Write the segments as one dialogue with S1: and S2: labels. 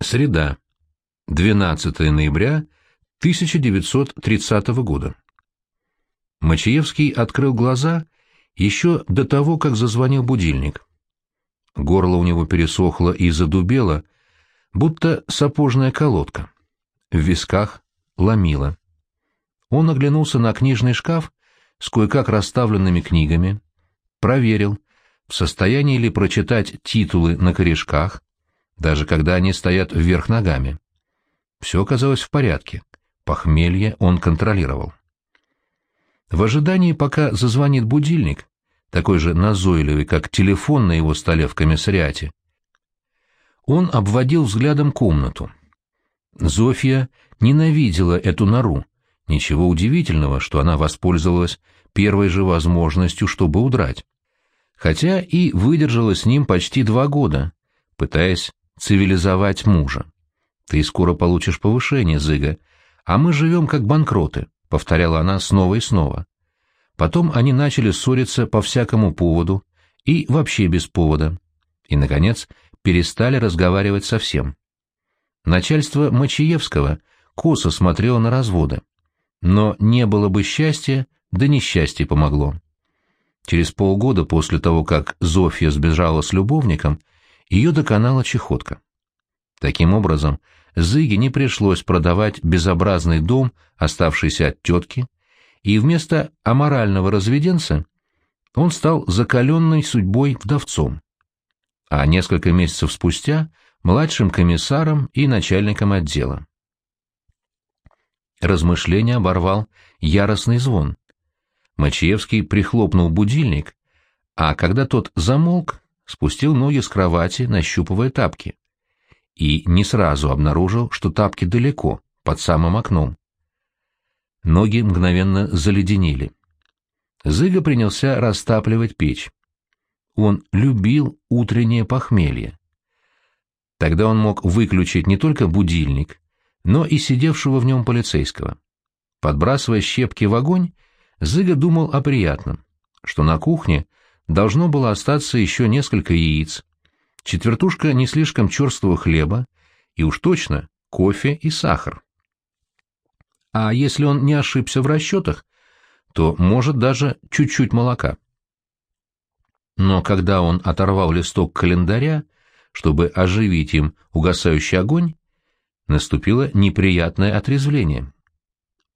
S1: Среда. 12 ноября 1930 года. Мачиевский открыл глаза еще до того, как зазвонил будильник. Горло у него пересохло и задубело, будто сапожная колодка. В висках ломило. Он оглянулся на книжный шкаф с кое-как расставленными книгами, проверил, в состоянии ли прочитать титулы на корешках, даже когда они стоят вверх ногами. Все оказалось в порядке. Похмелье он контролировал. В ожидании, пока зазвонит будильник, такой же назойливый, как телефон на его столе в комиссариате, он обводил взглядом комнату. Зофья ненавидела эту нору. Ничего удивительного, что она воспользовалась первой же возможностью, чтобы удрать. Хотя и выдержала с ним почти два года, пытаясь цивилизовать мужа. Ты скоро получишь повышение, Зыга, а мы живем как банкроты, — повторяла она снова и снова. Потом они начали ссориться по всякому поводу и вообще без повода. И, наконец, перестали разговаривать совсем. Начальство Мачиевского косо смотрело на разводы. Но не было бы счастья, да несчастье помогло. Через полгода после того, как Зофья сбежала с любовником, ее доконала чехотка. Таким образом, Зыге не пришлось продавать безобразный дом, оставшийся от тетки, и вместо аморального разведенца он стал закаленной судьбой вдовцом, а несколько месяцев спустя — младшим комиссаром и начальником отдела. Размышление оборвал яростный звон. Мачиевский прихлопнул будильник, а когда тот замолк, спустил ноги с кровати, нащупывая тапки. И не сразу обнаружил, что тапки далеко, под самым окном. Ноги мгновенно заледенели. Зыга принялся растапливать печь. Он любил утреннее похмелье. Тогда он мог выключить не только будильник, но и сидевшего в нем полицейского. Подбрасывая щепки в огонь, Зыга думал о приятном, что на кухне должно было остаться еще несколько яиц, четвертушка не слишком черствого хлеба и уж точно кофе и сахар. А если он не ошибся в расчетах, то может даже чуть-чуть молока. Но когда он оторвал листок календаря, чтобы оживить им угасающий огонь, наступило неприятное отрезвление.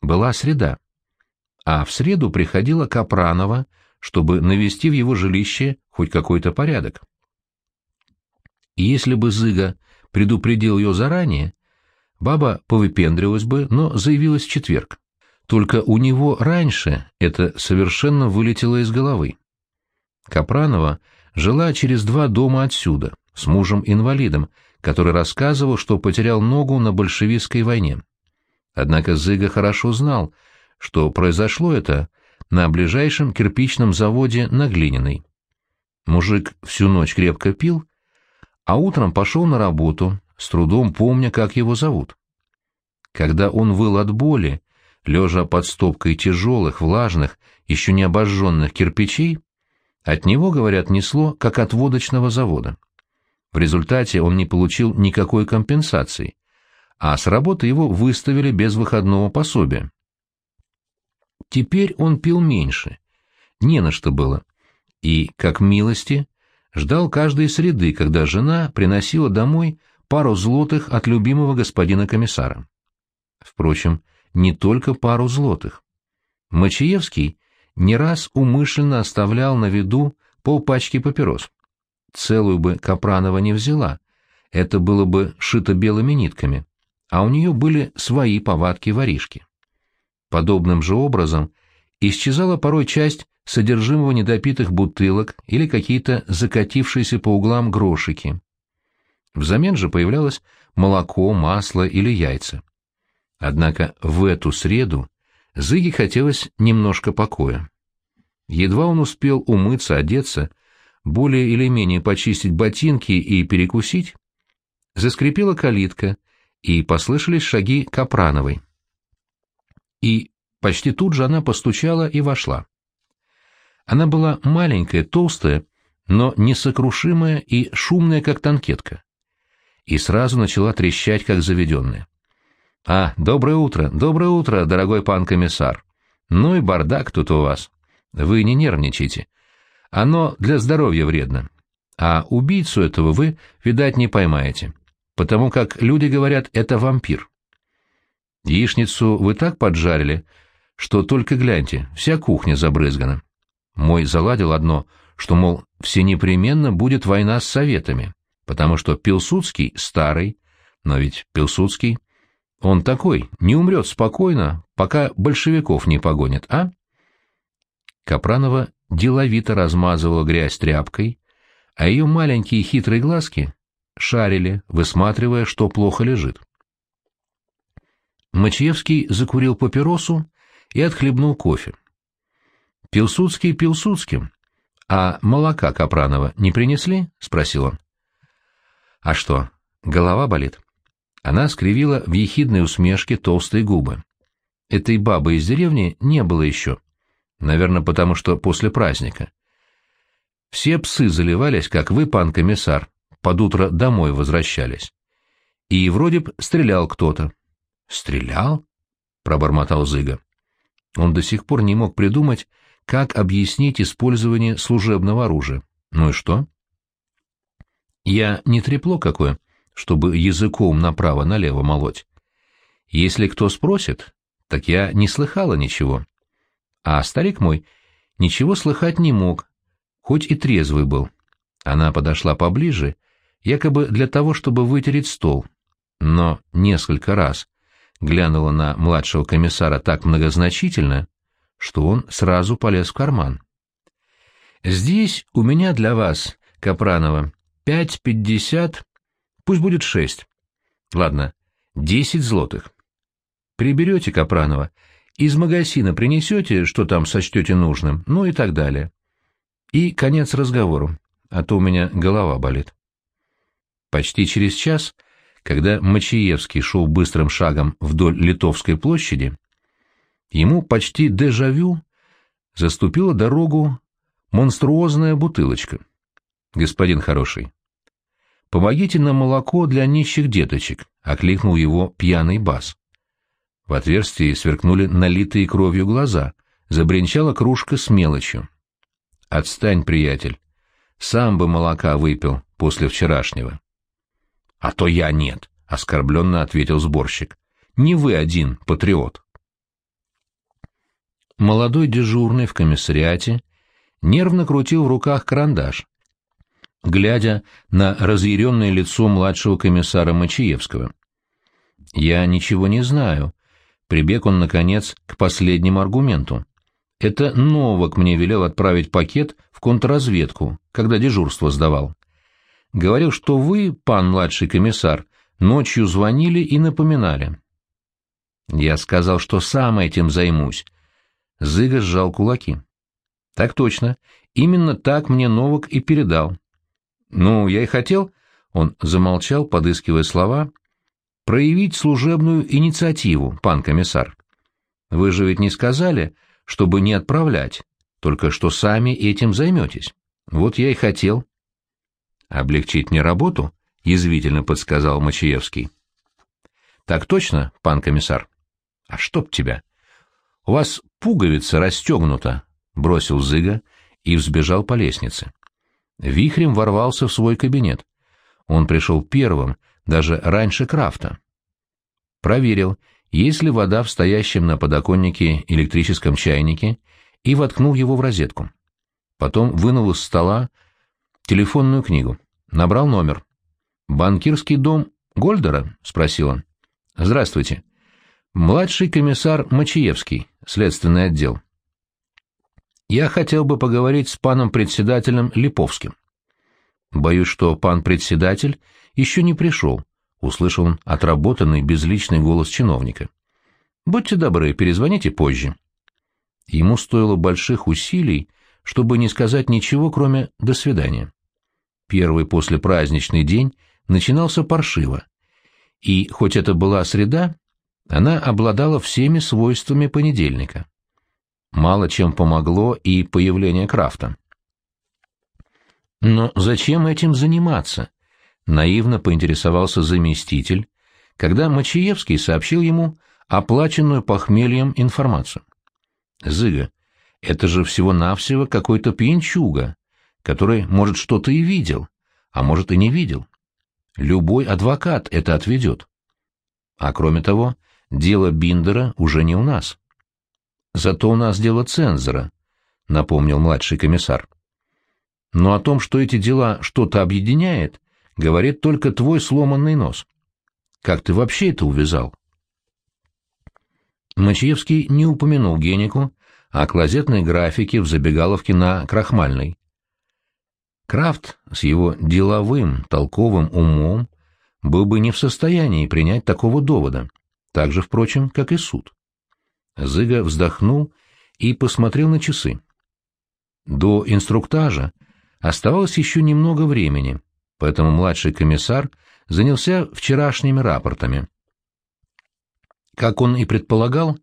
S1: Была среда, а в среду приходила Капранова, чтобы навести в его жилище хоть какой-то порядок. И если бы Зыга предупредил ее заранее, баба повыпендрилась бы, но заявилась в четверг. Только у него раньше это совершенно вылетело из головы. Капранова жила через два дома отсюда, с мужем-инвалидом, который рассказывал, что потерял ногу на большевистской войне. Однако Зыга хорошо знал, что произошло это на ближайшем кирпичном заводе на Глининой. Мужик всю ночь крепко пил, а утром пошел на работу, с трудом помня, как его зовут. Когда он выл от боли, лежа под стопкой тяжелых, влажных, еще не обожженных кирпичей, от него, говорят, несло, как от водочного завода. В результате он не получил никакой компенсации, а с работы его выставили без выходного пособия. Теперь он пил меньше, не на что было, и, как милости, ждал каждой среды, когда жена приносила домой пару злотых от любимого господина комиссара. Впрочем, не только пару злотых. Мачиевский не раз умышленно оставлял на виду полпачки папирос. Целую бы Капранова не взяла, это было бы шито белыми нитками, а у нее были свои повадки воришки. Подобным же образом исчезала порой часть содержимого недопитых бутылок или какие-то закатившиеся по углам грошики. Взамен же появлялось молоко, масло или яйца. Однако в эту среду Зыге хотелось немножко покоя. Едва он успел умыться, одеться, более или менее почистить ботинки и перекусить, заскрипела калитка, и послышались шаги Капрановой. И почти тут же она постучала и вошла. Она была маленькая, толстая, но несокрушимая и шумная, как танкетка. и сразу начала трещать, как заведенная. «А, доброе утро, доброе утро, дорогой пан комиссар. Ну и бардак тут у вас. Вы не нервничайте. Оно для здоровья вредно. А убийцу этого вы, видать, не поймаете. Потому как люди говорят, это вампир. Яичницу вы так поджарили, что только гляньте, вся кухня забрызгана. Мой заладил одно, что, мол, все непременно будет война с советами, потому что Пилсудский старый, но ведь Пилсудский, он такой, не умрет спокойно, пока большевиков не погонят, а? Капранова деловито размазывала грязь тряпкой, а ее маленькие хитрые глазки шарили, высматривая, что плохо лежит. Мачиевский закурил папиросу и отхлебнул кофе. «Пилсудский Пилсудским. А молока Капранова не принесли?» — спросил он. «А что, голова болит?» Она скривила в ехидной усмешке толстые губы. Этой бабы из деревни не было еще. Наверное, потому что после праздника. Все псы заливались, как вы, пан комиссар, под утро домой возвращались. И вроде б стрелял кто-то. «Стрелял?» — пробормотал Зыга. Он до сих пор не мог придумать, как объяснить использование служебного оружия. Ну и что? Я не трепло какое, чтобы языком направо-налево молоть. Если кто спросит, так я не слыхала ничего. А старик мой ничего слыхать не мог, хоть и трезвый был. Она подошла поближе, якобы для того, чтобы вытереть стол, но несколько раз глянула на младшего комиссара так многозначительно, что он сразу полез в карман. «Здесь у меня для вас, Капранова, пять пятьдесят, пусть будет шесть. Ладно, десять злотых. Приберете, Капранова, из магазина принесете, что там сочтете нужным, ну и так далее. И конец разговору, а то у меня голова болит». Почти через час когда Мачиевский шел быстрым шагом вдоль Литовской площади, ему почти дежавю заступила дорогу монструозная бутылочка. «Господин хороший, помогите на молоко для нищих деточек», — окликнул его пьяный бас. В отверстии сверкнули налитые кровью глаза, забринчала кружка с мелочью. «Отстань, приятель, сам бы молока выпил после вчерашнего». — А то я нет, — оскорбленно ответил сборщик. — Не вы один, патриот. Молодой дежурный в комиссариате нервно крутил в руках карандаш, глядя на разъяренное лицо младшего комиссара Мачиевского. «Я ничего не знаю», — прибег он, наконец, к последнему аргументу. «Это Новак мне велел отправить пакет в контрразведку, когда дежурство сдавал. Говорил, что вы, пан младший комиссар, ночью звонили и напоминали. Я сказал, что сам этим займусь. Зыга сжал кулаки. Так точно. Именно так мне Новак и передал. Ну, я и хотел... Он замолчал, подыскивая слова. «Проявить служебную инициативу, пан комиссар. Вы же ведь не сказали, чтобы не отправлять, только что сами этим займетесь. Вот я и хотел». «Облегчить мне работу?» — язвительно подсказал Мачиевский. «Так точно, пан комиссар?» «А чтоб тебя!» «У вас пуговица расстегнута», — бросил Зыга и взбежал по лестнице. Вихрем ворвался в свой кабинет. Он пришел первым, даже раньше Крафта. Проверил, есть ли вода в стоящем на подоконнике электрическом чайнике, и воткнул его в розетку. Потом вынул из стола телефонную книгу. Набрал номер. «Банкирский дом Гольдера?» — спросил он. «Здравствуйте. Младший комиссар Мачиевский, следственный отдел. Я хотел бы поговорить с паном председателем Липовским». «Боюсь, что пан председатель еще не пришел», — услышал он отработанный безличный голос чиновника. «Будьте добры, перезвоните позже». Ему стоило больших усилий, чтобы не сказать ничего, кроме «до свидания». Первый послепраздничный день начинался паршиво, и, хоть это была среда, она обладала всеми свойствами понедельника. Мало чем помогло и появление Крафта. Но зачем этим заниматься? наивно поинтересовался заместитель, когда Мачиевский сообщил ему оплаченную похмельем информацию. «Зыга, это же всего-навсего какой-то пьянчуга, который, может, что-то и видел, а может, и не видел. Любой адвокат это отведет. А кроме того, дело Биндера уже не у нас. Зато у нас дело цензора, — напомнил младший комиссар. Но о том, что эти дела что-то объединяет, говорит только твой сломанный нос. Как ты вообще это увязал? Мачиевский не упомянул Генику о клозетной графике в забегаловке на Крахмальной. Крафт с его деловым, толковым умом был бы не в состоянии принять такого довода, так же, впрочем, как и суд. Зыга вздохнул и посмотрел на часы. До инструктажа оставалось еще немного времени, поэтому младший комиссар занялся вчерашними рапортами. Как он и предполагал,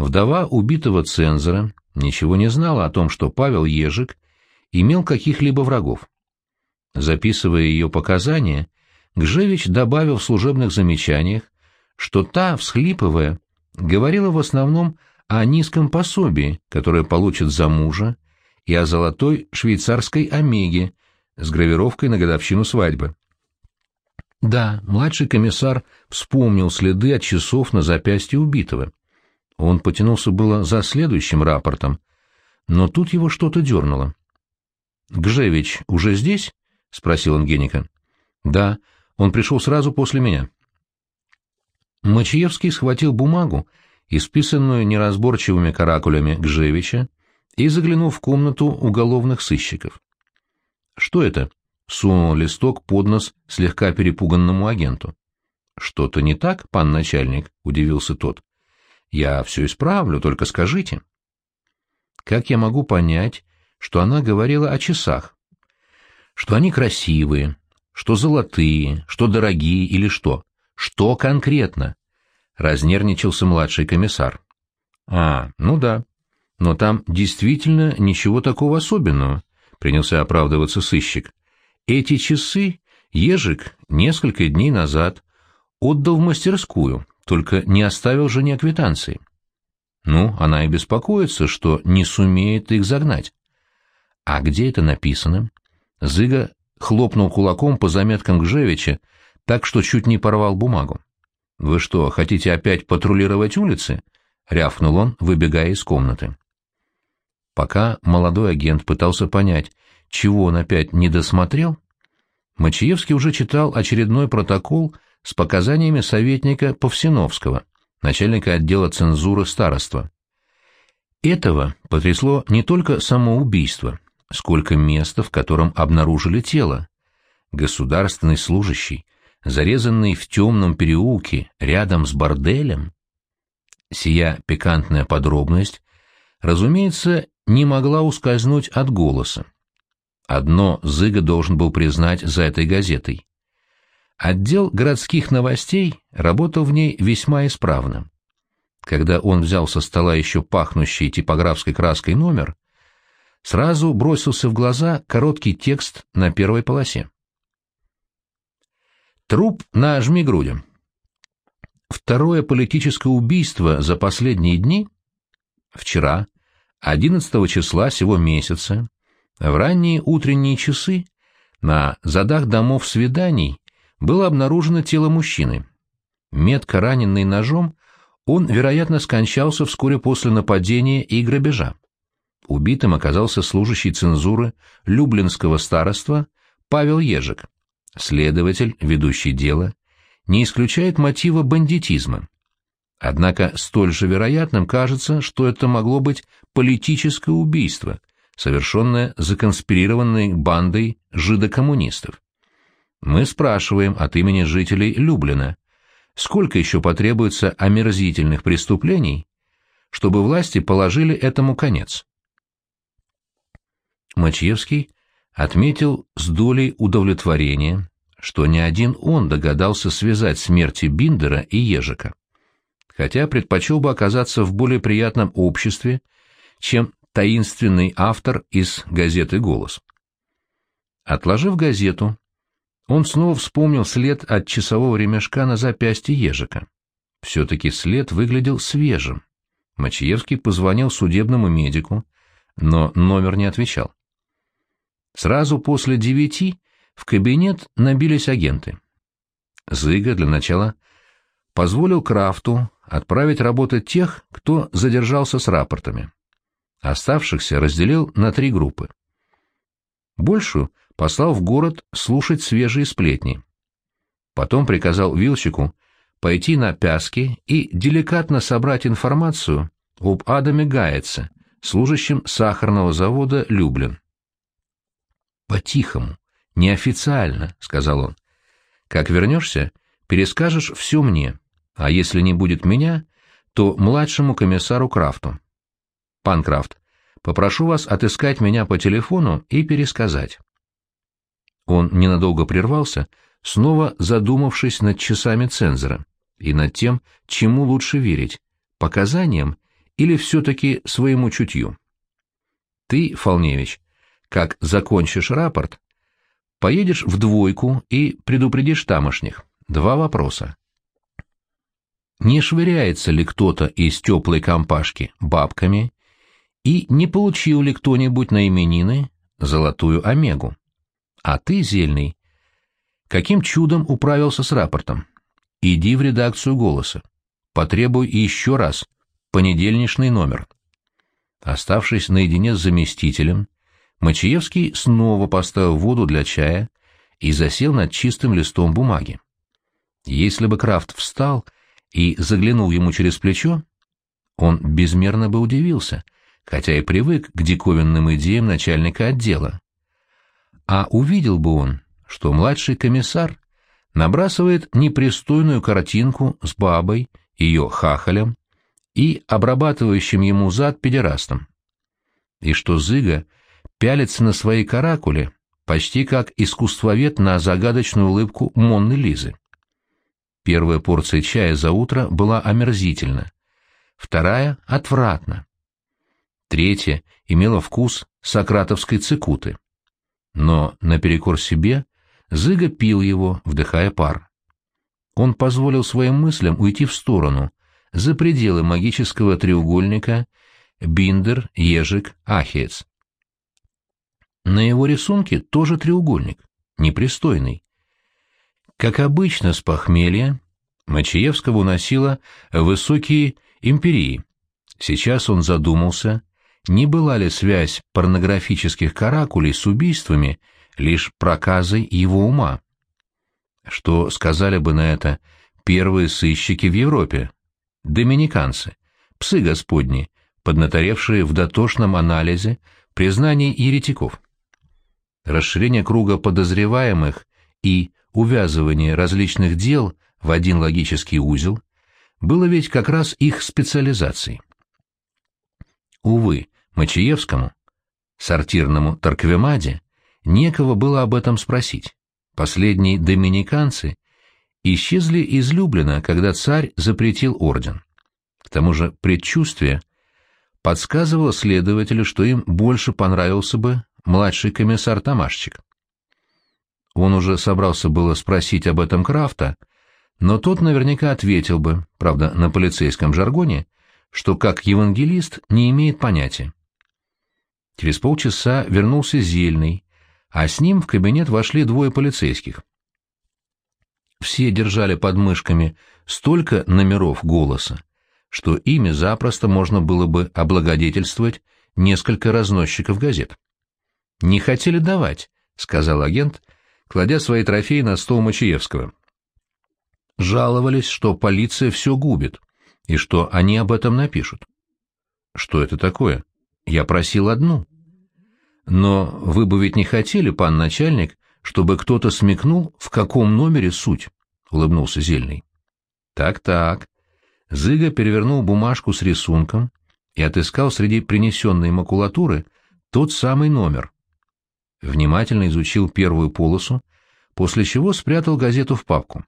S1: вдова убитого цензора ничего не знала о том, что Павел Ежик имел каких-либо врагов. Записывая ее показания, Гжевич добавил в служебных замечаниях, что та, всхлипывая, говорила в основном о низком пособии, которое получит за мужа, и о золотой швейцарской омеге с гравировкой на годовщину свадьбы. Да, младший комиссар вспомнил следы от часов на запястье убитого. Он потянулся было за следующим рапортом, но тут его что-то дернуло. «Гжевич уже здесь?» — спросил он. «Да, он пришел сразу после меня». Мачиевский схватил бумагу, исписанную неразборчивыми каракулями Гжевича, и заглянул в комнату уголовных сыщиков. «Что это?» сунул листок под нос слегка перепуганному агенту. «Что-то не так, пан начальник?» — удивился тот. «Я все исправлю, только скажите». «Как я могу понять, что она говорила о часах? Что они красивые, что золотые, что дорогие или что? Что конкретно?» — разнервничался младший комиссар. «А, ну да. Но там действительно ничего такого особенного», — принялся оправдываться сыщик. Эти часы Ежик несколько дней назад отдал в мастерскую, только не оставил жене квитанции. Ну, она и беспокоится, что не сумеет их загнать. А где это написано? Зыга хлопнул кулаком по заметкам Гжевича, так что чуть не порвал бумагу. «Вы что, хотите опять патрулировать улицы?» — рявкнул он, выбегая из комнаты. Пока молодой агент пытался понять, чего он опять не досмотрел, Мачиевский уже читал очередной протокол с показаниями советника Повсиновского, начальника отдела цензуры староства. Этого потрясло не только само убийство, сколько места, в котором обнаружили тело. Государственный служащий, зарезанный в темном переулке рядом с борделем. Сия пикантная подробность, разумеется, не могла ускользнуть от голоса. Одно Зыга должен был признать за этой газетой. Отдел городских новостей работал в ней весьма исправно. Когда он взял со стола еще пахнущий типографской краской номер, сразу бросился в глаза короткий текст на первой полосе. Труп на жми. Второе политическое убийство за последние дни? Вчера, 11 числа сего месяца, в ранние утренние часы на задах домов свиданий было обнаружено тело мужчины. Метко раненный ножом, он, вероятно, скончался вскоре после нападения и грабежа. Убитым оказался служащий цензуры Люблинского староства Павел Ежик. Следователь, ведущий дело, не исключает мотива бандитизма. Однако столь же вероятным кажется, что это могло быть политическое убийство, совершенное законспирированной бандой жидокоммунистов. Мы спрашиваем от имени жителей Люблина, сколько еще потребуется омерзительных преступлений, чтобы власти положили этому конец. Мачевский отметил с долей удовлетворения, что не один он догадался связать смерти Биндера и Ежика, хотя предпочел бы оказаться в более приятном обществе, чем таинственный автор из газеты «Голос». Отложив газету, Он снова вспомнил след от часового ремешка на запястье ежика. Все-таки след выглядел свежим. Мачиевский позвонил судебному медику, но номер не отвечал. Сразу после девяти в кабинет набились агенты. Зыга для начала позволил Крафту отправить работать тех, кто задержался с рапортами. Оставшихся разделил на три группы. Большую послал в город слушать свежие сплетни. Потом приказал Вилчику пойти на Пяски и деликатно собрать информацию об Адаме Гайце, служащем сахарного завода «Люблин». «По-тихому, неофициально», — сказал он. «Как вернешься, перескажешь все мне, а если не будет меня, то младшему комиссару Крафту. Пан Крафт, попрошу вас отыскать меня по телефону и пересказать». Он ненадолго прервался, снова задумавшись над часами цензора и над тем, чему лучше верить — показаниям или все-таки своему чутью. Ты, Фолневич, как закончишь рапорт, поедешь в двойку и предупредишь тамошних. Два вопроса. Не швыряется ли кто-то из теплой компашки бабками и не получил ли кто-нибудь на именины золотую омегу? А ты, Зельный, каким чудом управился с рапортом? Иди в редакцию «Голоса». Потребуй еще раз понедельничный номер. Оставшись наедине с заместителем, Мачиевский снова поставил воду для чая и засел над чистым листом бумаги. Если бы Крафт встал и заглянул ему через плечо, он безмерно бы удивился, хотя и привык к диковинным идеям начальника отдела. А увидел бы он, что младший комиссар набрасывает непристойную картинку с бабой, ее хахалем и обрабатывающим ему зад педерастом. И что Зыга пялится на свои каракули, почти как искусствовед на загадочную улыбку Монны Лизы. Первая порция чая за утро была омерзительна, вторая — отвратна. Третья имела вкус сократовской цикуты. Но, наперекор себе, Зыга пил его, вдыхая пар. Он позволил своим мыслям уйти в сторону, за пределы магического треугольника Биндер, Ежик, Ахиец. На его рисунке тоже треугольник, непристойный. Как обычно с похмелья, Мачиевского уносило высокие империи. Сейчас он задумался, не была ли связь порнографических каракулей с убийствами лишь проказой его ума. Что сказали бы на это первые сыщики в Европе? Доминиканцы, псы господни, поднаторевшие в дотошном анализе признаний еретиков. Расширение круга подозреваемых и увязывание различных дел в один логический узел было ведь как раз их специализацией. Увы, Мачиевскому, сортирному Тарквемаде, некого было об этом спросить. Последние доминиканцы исчезли из Люблина, когда царь запретил орден. К тому же предчувствие подсказывало следователю, что им больше понравился бы младший комиссар Тамашчик. Он уже собрался было спросить об этом Крафта, но тот наверняка ответил бы, правда, на полицейском жаргоне, что как евангелист не имеет понятия. Через полчаса вернулся Зельный, а с ним в кабинет вошли двое полицейских. Все держали под мышками столько номеров голоса, что ими запросто можно было бы облагодетельствовать несколько разносчиков газет. «Не хотели давать», — сказал агент, кладя свои трофеи на стол Мачиевского. Жаловались, что полиция все губит и что они об этом напишут. Что это такое? Я просил одну. Но вы бы ведь не хотели, пан начальник, чтобы кто-то смекнул, в каком номере суть, — улыбнулся Зельный. Так-так. Зыга перевернул бумажку с рисунком и отыскал среди принесенной макулатуры тот самый номер. Внимательно изучил первую полосу, после чего спрятал газету в папку.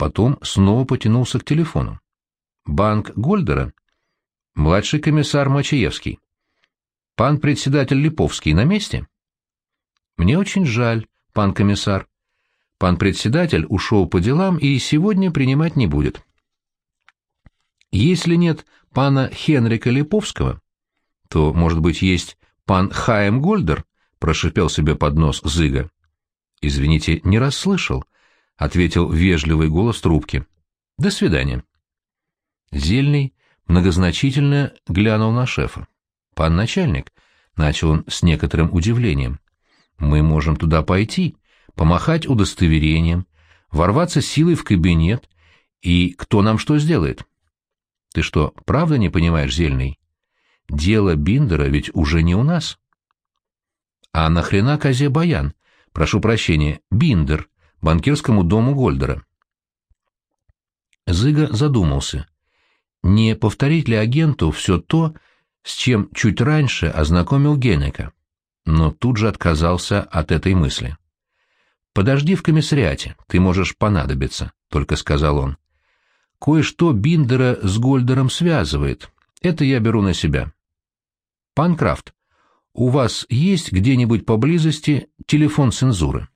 S1: Потом снова потянулся к телефону. Банк Гольдера? Младший комиссар Мачаевский. Пан председатель Липовский на месте? Мне очень жаль, пан комиссар. Пан председатель ушел по делам и сегодня принимать не будет. Если нет пана Хенрика Липовского, то, может быть, есть пан Хаем Гольдер, прошипел себе под нос Зыга. Извините, не расслышал, ответил вежливый голос трубки. До свидания. Зельный многозначительно глянул на шефа. Пан начальник, начал он с некоторым удивлением. Мы можем туда пойти, помахать удостоверением, ворваться силой в кабинет, и кто нам что сделает? Ты что, правда не понимаешь, Зельный? Дело Биндера ведь уже не у нас. А нахрена козе Баян? Прошу прощения, Биндер, банкирскому дому Гольдера. Зыга задумался. Не повторить ли агенту все то, с чем чуть раньше ознакомил Генека? Но тут же отказался от этой мысли. «Подожди в комиссариате, ты можешь понадобиться», — только сказал он. Кое-что Биндера с Гольдером связывает. Это я беру на себя. Панкрафт, у вас есть где-нибудь поблизости телефон цензуры?